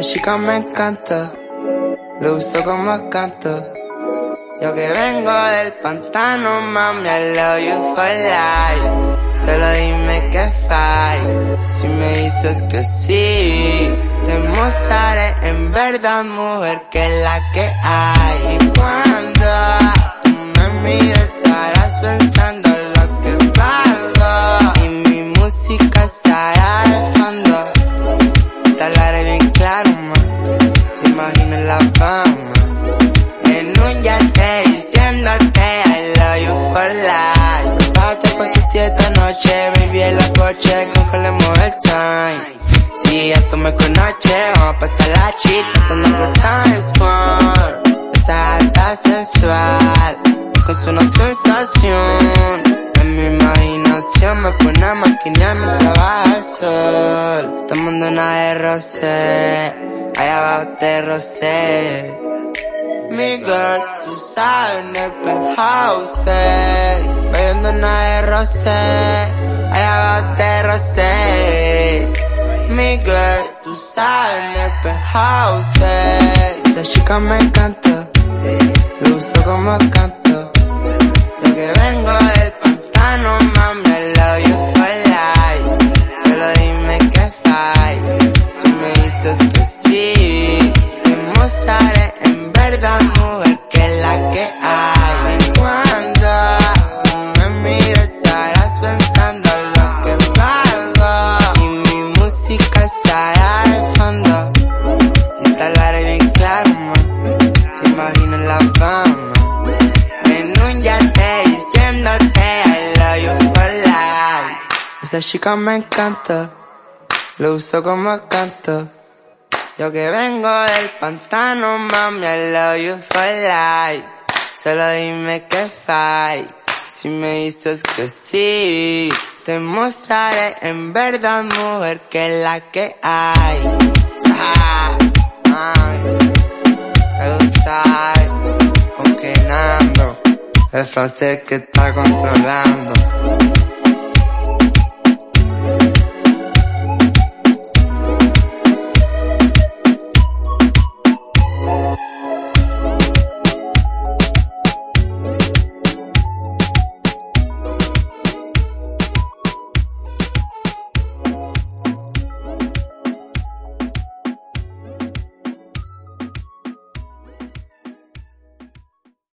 chica me encanta, lo uso como canto. Yo que vengo del pantano, mami, I love you for life. Solo dime que falla, si me dices que sí. Te mostraré en verdad, mujer, que es la que hay. Claro, ma. Imagina la fama. En un yate diciéndote I love you for life. Prepárate pa' esta noche, baby, en la coche, congelemos el time. Si ya tú me conoces, vamos a pasar la chita, estando por Times Square. Esa alta sensual, con su sensación. En mi imaginación me pone a maquinar mientras baja el una de rosé, allá abajo te rosé. Mi girl, tú sabes, en el penthouse. Bebiendo una de rosé Allá abajo te rosé Mi girl, tú sabes, en el penthouse. Esa chica me encanta Lo uso como canto. Yo que vengo del pantano, Esa chica me encanta. Lo uso como canto. Yo que vengo del pantano, mami, I love you for life. Solo dime que falla. Si me dices que sí, te mostraré en verdad, mujer, que es la que hay. Ay, sabes, con que el francés que está controlando.